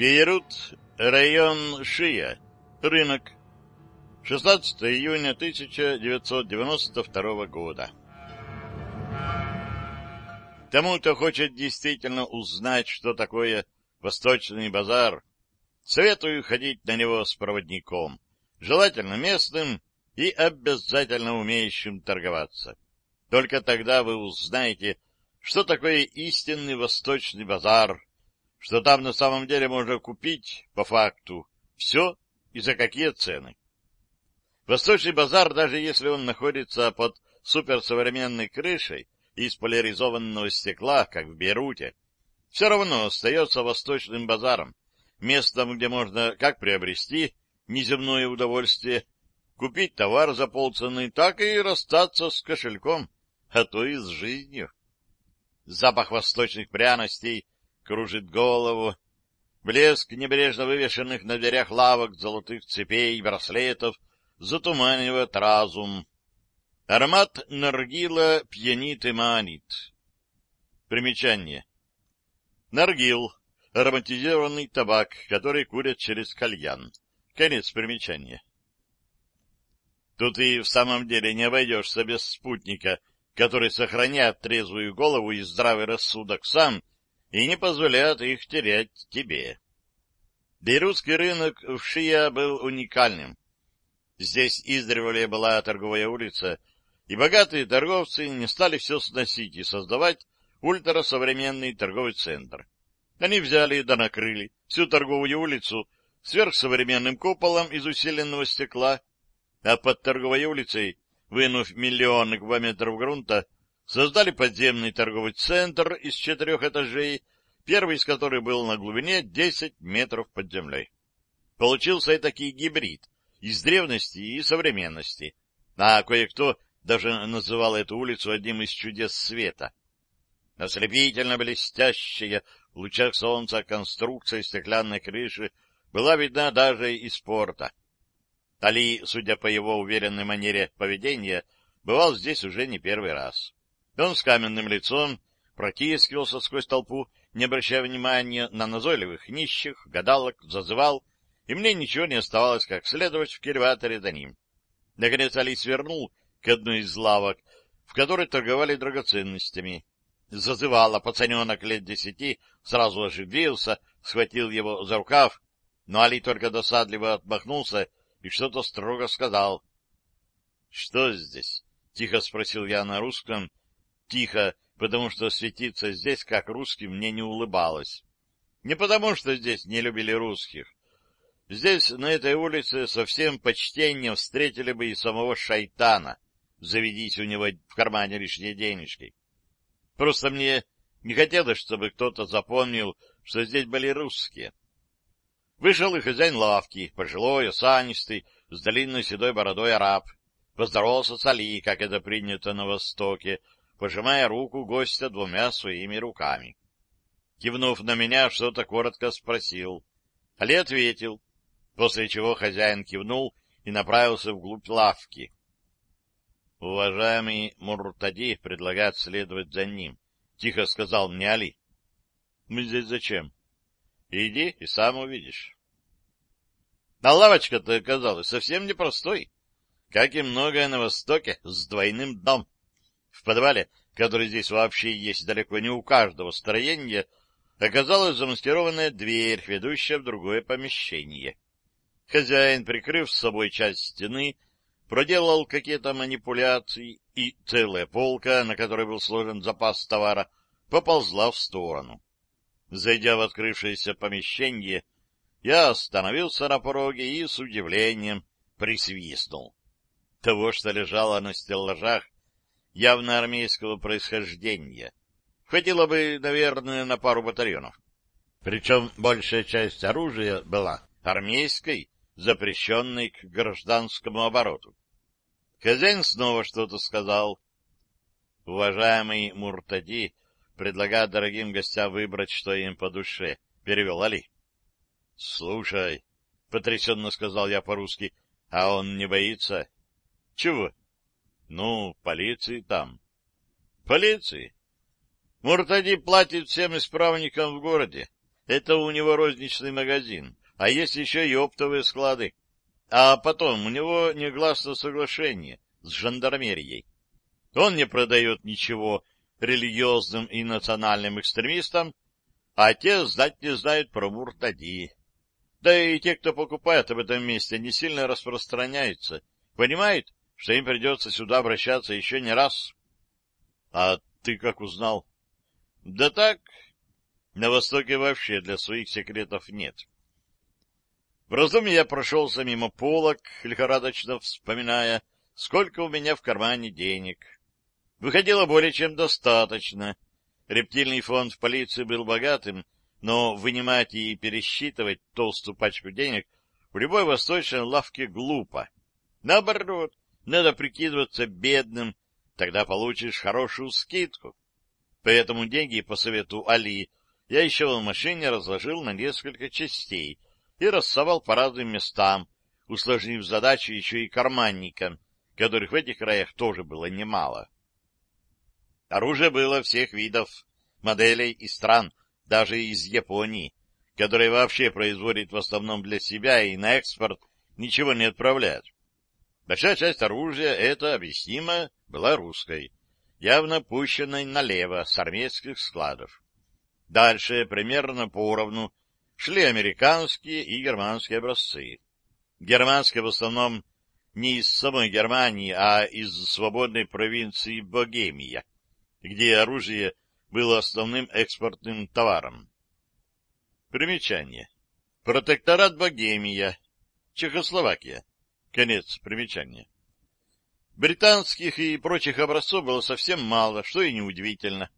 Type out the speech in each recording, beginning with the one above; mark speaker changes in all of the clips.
Speaker 1: Бейрут, район Шия, рынок. 16 июня 1992 года. Тому, кто хочет действительно узнать, что такое Восточный базар, советую ходить на него с проводником, желательно местным и обязательно умеющим торговаться. Только тогда вы узнаете, что такое истинный Восточный базар, что там на самом деле можно купить, по факту, все и за какие цены. Восточный базар, даже если он находится под суперсовременной крышей из поляризованного стекла, как в Беруте, все равно остается восточным базаром, местом, где можно как приобрести неземное удовольствие, купить товар за полцены, так и расстаться с кошельком, а то и с жизнью. Запах восточных пряностей кружит голову, блеск небрежно вывешенных на дверях лавок золотых цепей и браслетов затуманивает разум. Аромат наргила пьянит и манит. Примечание. Наргил — ароматизированный табак, который курят через кальян. Конец примечания. Тут и в самом деле не обойдешься без спутника, который сохраняет трезвую голову и здравый рассудок сам и не позволяет их терять тебе. Бейрутский рынок в Шия был уникальным. Здесь издревле была торговая улица, и богатые торговцы не стали все сносить и создавать ультрасовременный торговый центр. Они взяли да накрыли всю торговую улицу сверхсовременным куполом из усиленного стекла, а под торговой улицей, вынув миллионы кубометров грунта, создали подземный торговый центр из четырех этажей, первый из которых был на глубине 10 метров под землей. Получился и такой гибрид из древности и современности, а кое-кто даже называл эту улицу одним из чудес света. Ослепительно блестящая в лучах солнца конструкция стеклянной крыши была видна даже из порта. Али, судя по его уверенной манере поведения, бывал здесь уже не первый раз. Он с каменным лицом протискивался сквозь толпу, не обращая внимания на назойливых нищих, гадалок, зазывал, и мне ничего не оставалось, как следовать в кильваторе за ним. Наконец Али свернул к одной из лавок, в которой торговали драгоценностями. Зазывал, а пацаненок лет десяти сразу оживился, схватил его за рукав, но Али только досадливо отмахнулся и что-то строго сказал. — Что здесь? — тихо спросил я на русском. Тихо, потому что светиться здесь, как русский, мне не улыбалось. Не потому, что здесь не любили русских. Здесь, на этой улице, со всем почтением встретили бы и самого шайтана, заведись у него в кармане лишние денежки. Просто мне не хотелось, чтобы кто-то запомнил, что здесь были русские. Вышел и хозяин лавки, пожилой, осанистый, с длинной седой бородой араб. Поздоровался с Али, как это принято на Востоке, пожимая руку гостя двумя своими руками. Кивнув на меня, что-то коротко спросил. Али ответил, после чего хозяин кивнул и направился вглубь лавки. Уважаемый Муртади предлагает следовать за ним, — тихо сказал мне Али. — Мы здесь зачем? — Иди и сам увидишь. А лавочка-то оказалась совсем непростой, как и многое на Востоке, с двойным дом. В подвале, который здесь вообще есть далеко не у каждого строения, оказалась замаскированная дверь, ведущая в другое помещение. Хозяин, прикрыв с собой часть стены, проделал какие-то манипуляции, и целая полка, на которой был сложен запас товара, поползла в сторону. Зайдя в открывшееся помещение, я остановился на пороге и с удивлением присвистнул. Того, что лежало на стеллажах, явно армейского происхождения. Хватило бы, наверное, на пару батальонов. Причем большая часть оружия была армейской, запрещенной к гражданскому обороту. Хозяин снова что-то сказал. Уважаемый Муртади предлагает дорогим гостям выбрать, что им по душе, — перевел Али. — Слушай, — потрясенно сказал я по-русски, — а он не боится? — Чего? — Ну, полиции там. — Полиции? Муртади платит всем исправникам в городе. Это у него розничный магазин, а есть еще и оптовые склады. А потом у него негласное соглашение с жандармерией. Он не продает ничего религиозным и национальным экстремистам, а те знать не знают про Муртади. Да и те, кто покупает в этом месте, не сильно распространяются. Понимают, что им придется сюда обращаться еще не раз. — А ты как узнал? — Да так. На Востоке вообще для своих секретов нет. В разуме я прошелся мимо полок, лихорадочно вспоминая, сколько у меня в кармане денег. Выходило более чем достаточно. Рептильный фонд в полиции был богатым, но вынимать и пересчитывать толстую пачку денег в любой восточной лавке глупо. Наоборот, надо прикидываться бедным, тогда получишь хорошую скидку. Поэтому деньги по совету Али я еще в машине разложил на несколько частей — и рассовал по разным местам, усложнив задачу еще и карманникам, которых в этих краях тоже было немало. Оружие было всех видов, моделей и стран, даже из Японии, которая вообще производит в основном для себя и на экспорт ничего не отправляет. Большая часть оружия, это объяснимо, была русской, явно пущенной налево с армейских складов. Дальше, примерно поровну, шли американские и германские образцы. Германские в основном не из самой Германии, а из свободной провинции Богемия, где оружие было основным экспортным товаром. Примечание. Протекторат Богемия. Чехословакия. Конец примечания. Британских и прочих образцов было совсем мало, что и неудивительно.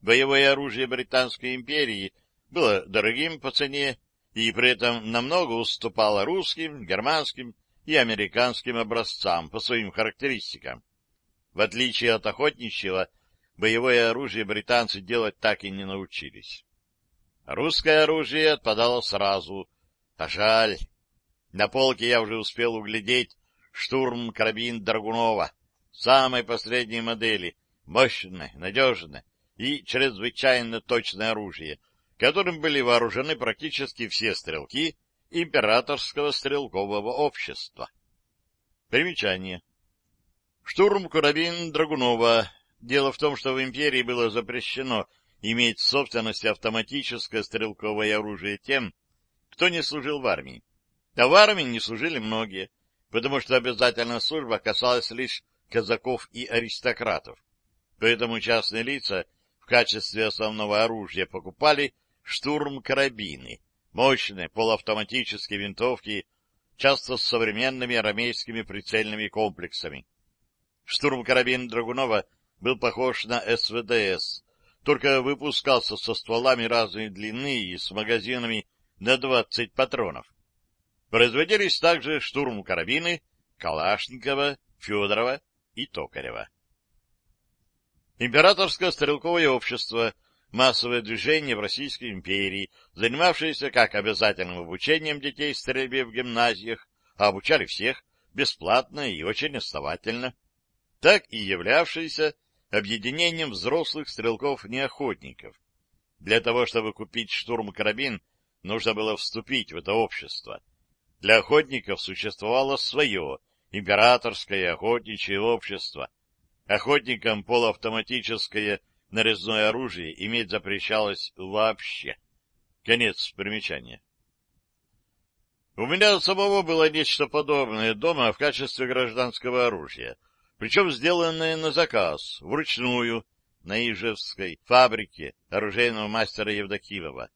Speaker 1: Боевое оружие Британской империи — было дорогим по цене и при этом намного уступало русским, германским и американским образцам по своим характеристикам. В отличие от охотничьего, боевое оружие британцы делать так и не научились. Русское оружие отпадало сразу, а жаль. На полке я уже успел углядеть штурм-карабин Драгунова, самой последней модели, мощное, надежное и чрезвычайно точное оружие — которым были вооружены практически все стрелки императорского стрелкового общества. Примечание. Штурм-карабин Драгунова. Дело в том, что в империи было запрещено иметь в собственности автоматическое стрелковое оружие тем, кто не служил в армии. А в армии не служили многие, потому что обязательная служба касалась лишь казаков и аристократов. Поэтому частные лица в качестве основного оружия покупали штурм-карабины, мощные полуавтоматические винтовки, часто с современными арамейскими прицельными комплексами. Штурм-карабин Драгунова был похож на СВДС, только выпускался со стволами разной длины и с магазинами на 20 патронов. Производились также штурм-карабины Калашникова, Федорова и Токарева. Императорское стрелковое общество — массовое движение в Российской империи, занимавшееся как обязательным обучением детей стрельбе в гимназиях, а обучали всех бесплатно и очень основательно, так и являвшееся объединением взрослых стрелков-неохотников. Для того, чтобы купить штурм-карабин, нужно было вступить в это общество. Для охотников существовало свое императорское охотничье общество. Охотникам полуавтоматическое нарезное оружие иметь запрещалось вообще. Конец примечания. У меня самого было нечто подобное дома в качестве гражданского оружия, причем сделанное на заказ, вручную, на Ижевской фабрике оружейного мастера Евдокимова.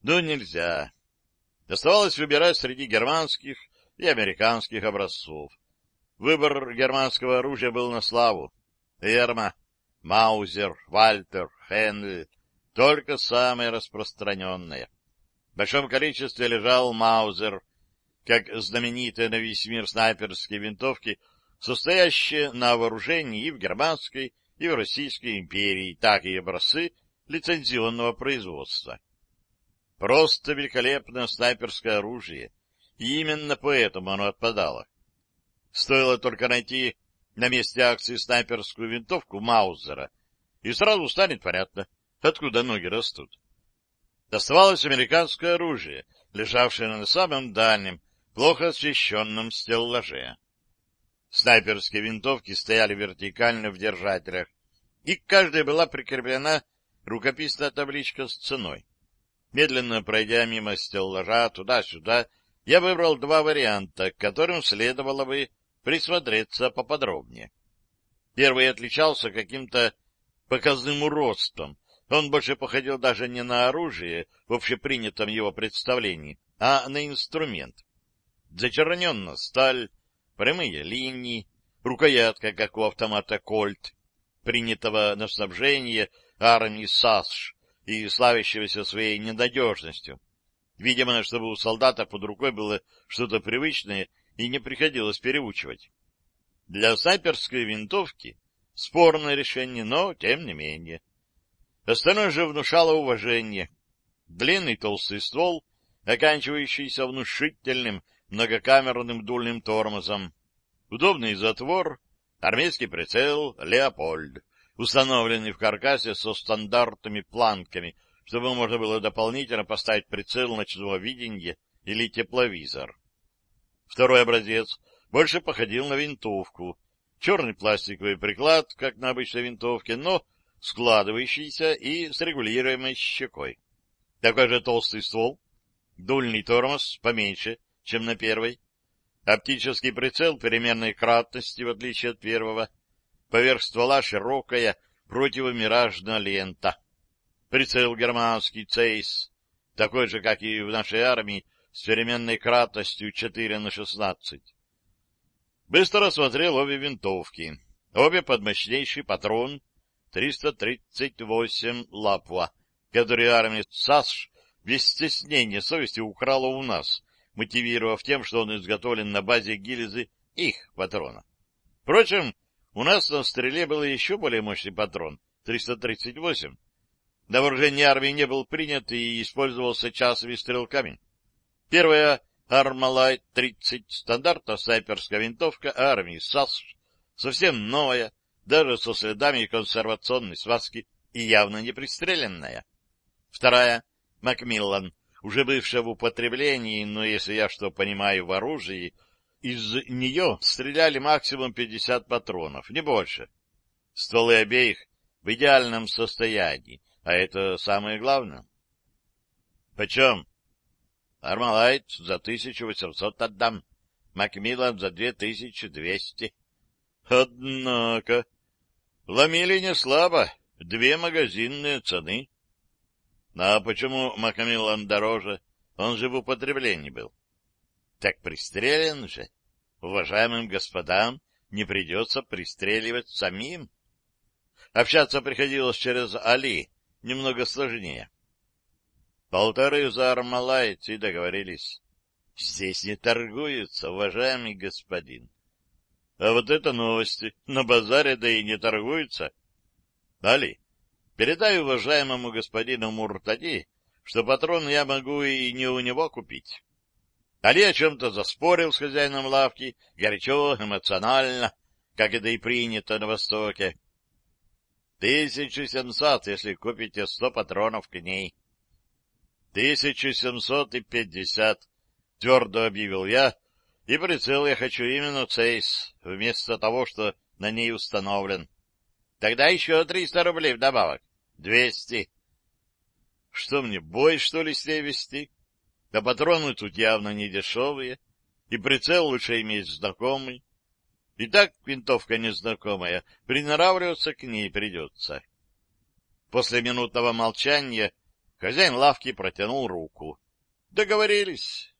Speaker 1: Но нельзя. Оставалось выбирать среди германских и американских образцов. Выбор германского оружия был на славу. Эрма, Маузер, Вальтер, Хенли, только самые распространенные. В большом количестве лежал Маузер, как знаменитые на весь мир снайперские винтовки, состоящие на вооружении и в германской, и в Российской империи, так и образцы лицензионного производства. Просто великолепное снайперское оружие, и именно поэтому оно отпадало. Стоило только найти на месте акции снайперскую винтовку Маузера, и сразу станет понятно, откуда ноги растут. Оставалось американское оружие, лежавшее на самом дальнем, плохо освещенном стеллаже. Снайперские винтовки стояли вертикально в держателях, и к каждой была прикреплена рукописная табличка с ценой. Медленно пройдя мимо стеллажа туда-сюда, я выбрал два варианта, к которым следовало бы присмотреться поподробнее. Первый отличался каким-то показным уродством. Он больше походил даже не на оружие в общепринятом его представлении, а на инструмент. Зачерненна сталь, прямые линии, рукоятка, как у автомата «Кольт», принятого на снабжение армии САСШ и славящегося своей ненадежностью. Видимо, чтобы у солдата под рукой было что-то привычное и не приходилось переучивать. Для снайперской винтовки спорное решение, но тем не менее. Остальное же внушало уважение. Длинный толстый ствол, оканчивающийся внушительным многокамерным дульным тормозом, удобный затвор, армейский прицел «Леопольд», установленный в каркасе со стандартными планками, чтобы можно было дополнительно поставить прицел ночного видения или тепловизор. Второй образец больше походил на винтовку. Черный пластиковый приклад, как на обычной винтовке, но складывающийся и с регулируемой щекой. Такой же толстый ствол, дульный тормоз поменьше, чем на первой, оптический прицел переменной кратности, в отличие от первого, поверх ствола широкая противомиражная лента. Прицел германский «Цейс», такой же, как и в нашей армии, с переменной кратностью 4 на 16. Быстро осмотрел обе винтовки. Обе под мощнейший патрон 338 Лапва, который армия САСШ без стеснения совести украла у нас, мотивировав тем, что он изготовлен на базе гильзы их патрона. Впрочем, у нас на стреле был еще более мощный патрон 338. На вооружении армии не был принят и использовался часовыми стрелками. Первая Армалайт 30 стандарта снайперская винтовка армии САСШ, совсем новая, даже со следами консервационной связки и явно не пристреленная. Вторая Макмиллан, уже бывшая в употреблении, но если я что понимаю в оружии, из нее стреляли максимум 50 патронов, не больше. Стволы обеих в идеальном состоянии, а это самое главное. — Почем? Армалайт за 1800 отдам. Макмиллан за 2200. Однако, ломили не слабо, две магазинные цены. А почему Макмиллан дороже? Он же в употреблении был. Так пристрелен же. Уважаемым господам не придется пристреливать самим. Общаться приходилось через Али, немного сложнее. Полторы за Армалайт и договорились. Здесь не торгуются, уважаемый господин. А вот это новости. На базаре да и не торгуются. Али, передай уважаемому господину Муртади, что патрон я могу и не у него купить. Али о чем-то заспорил с хозяином лавки, горячо, эмоционально, как это и принято на Востоке. Тысячу семьсот, если купите сто патронов к ней. Тысячу семьсот и пятьдесят, твердо объявил я, и прицел я хочу именно Цейс, вместо того, что на ней установлен. Тогда еще триста рублей вдобавок. Двести. Что мне, бой, что ли, с ней вести? Да патроны тут явно не дешевые, и прицел лучше иметь знакомый. И так винтовка незнакомая, приноравливаться к ней придется. После минутного молчания Хозяин лавки протянул руку. Договорились.